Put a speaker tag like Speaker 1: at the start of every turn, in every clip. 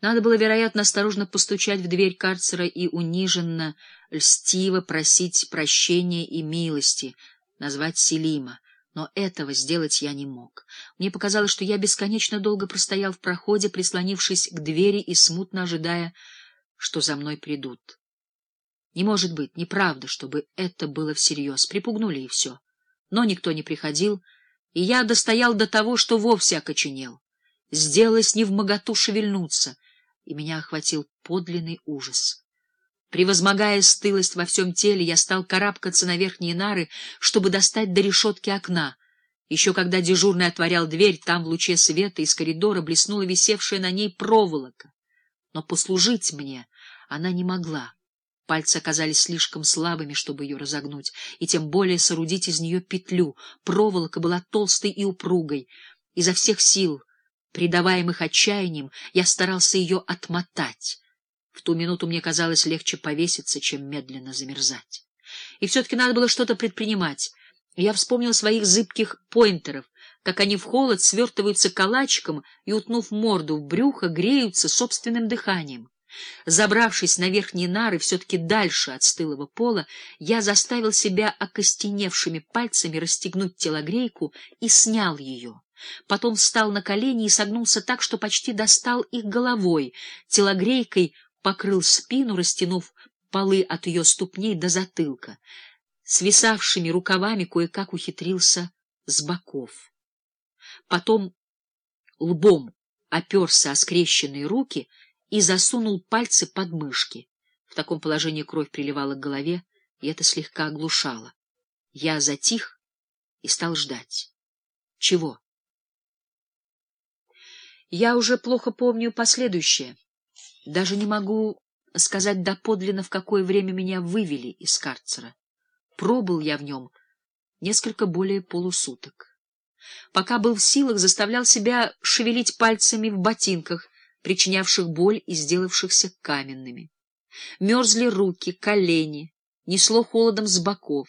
Speaker 1: Надо было, вероятно, осторожно постучать в дверь карцера и униженно, льстиво просить прощения и милости, назвать Селима. Но этого сделать я не мог. Мне показалось, что я бесконечно долго простоял в проходе, прислонившись к двери и смутно ожидая, что за мной придут. Не может быть, неправда, чтобы это было всерьез. Припугнули и все. Но никто не приходил, и я достоял до того, что вовсе окоченел. Сделалось невмоготу шевельнуться, и меня охватил подлинный ужас. Превозмогая стылость во всем теле, я стал карабкаться на верхние нары, чтобы достать до решетки окна. Еще когда дежурный отворял дверь, там в луче света из коридора блеснула висевшая на ней проволока. Но послужить мне она не могла. Пальцы оказались слишком слабыми, чтобы ее разогнуть, и тем более соорудить из нее петлю. Проволока была толстой и упругой. Изо всех сил, придаваемых отчаянием, я старался ее отмотать. В ту минуту мне казалось легче повеситься, чем медленно замерзать. И все-таки надо было что-то предпринимать. Я вспомнил своих зыбких поинтеров, как они в холод свертываются калачиком и, утнув морду в брюхо, греются собственным дыханием. Забравшись на верхние нары, все-таки дальше от стылого пола, я заставил себя окостеневшими пальцами расстегнуть телогрейку и снял ее. Потом встал на колени и согнулся так, что почти достал их головой. Телогрейкой покрыл спину, растянув полы от ее ступней до затылка. Свисавшими рукавами кое-как ухитрился с боков. Потом лбом оперся о скрещенные руки и засунул пальцы под мышки. В таком положении кровь приливала к голове, и это слегка оглушало. Я затих и стал ждать. Чего? Я уже плохо помню последующее. Даже не могу сказать доподлинно, в какое время меня вывели из карцера. Пробыл я в нем несколько более полусуток. Пока был в силах, заставлял себя шевелить пальцами в ботинках, причинявших боль и сделавшихся каменными. Мерзли руки, колени, несло холодом с боков.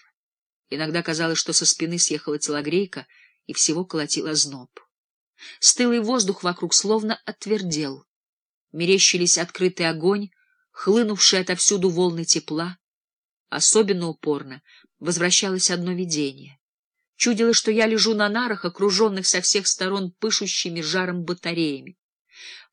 Speaker 1: Иногда казалось, что со спины съехала телогрейка, и всего колотила зноб. Стылый воздух вокруг словно отвердел мерещились открытый огонь, хлынувшие отовсюду волны тепла. Особенно упорно возвращалось одно видение. Чудилось, что я лежу на нарах, окруженных со всех сторон пышущими жаром батареями.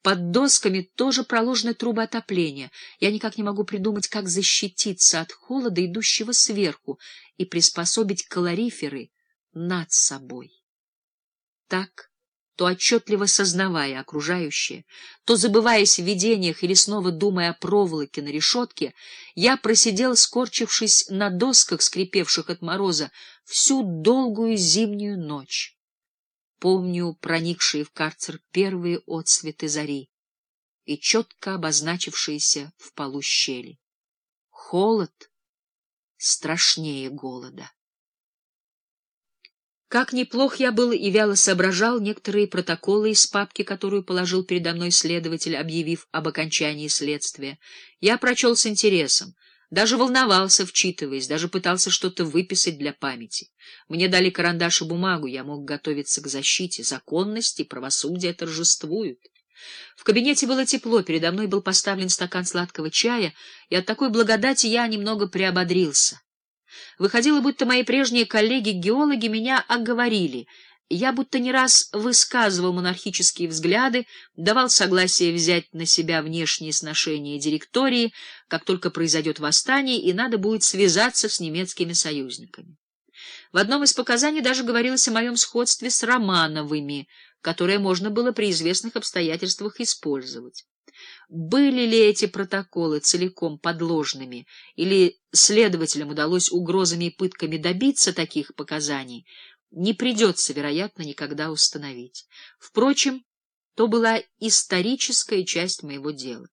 Speaker 1: Под досками тоже проложены трубы отопления. Я никак не могу придумать, как защититься от холода, идущего сверху, и приспособить калориферы над собой. Так то отчетливо сознавая окружающее, то забываясь в видениях или снова думая о проволоке на решетке, я просидел, скорчившись на досках, скрипевших от мороза, всю долгую зимнюю ночь. Помню проникшие в карцер первые отсветы зари и четко обозначившиеся в полу щели. Холод страшнее голода. Как неплох я был и вяло соображал некоторые протоколы из папки, которую положил передо мной следователь, объявив об окончании следствия. Я прочел с интересом, даже волновался, вчитываясь, даже пытался что-то выписать для памяти. Мне дали карандаш и бумагу, я мог готовиться к защите. Законность и правосудие торжествуют. В кабинете было тепло, передо мной был поставлен стакан сладкого чая, и от такой благодати я немного приободрился. Выходило, будто мои прежние коллеги-геологи меня оговорили. Я будто не раз высказывал монархические взгляды, давал согласие взять на себя внешние сношения директории, как только произойдет восстание, и надо будет связаться с немецкими союзниками. В одном из показаний даже говорилось о моем сходстве с Романовыми, которое можно было при известных обстоятельствах использовать. Были ли эти протоколы целиком подложными, или следователям удалось угрозами и пытками добиться таких показаний, не придется, вероятно, никогда установить. Впрочем, то была историческая часть моего дела.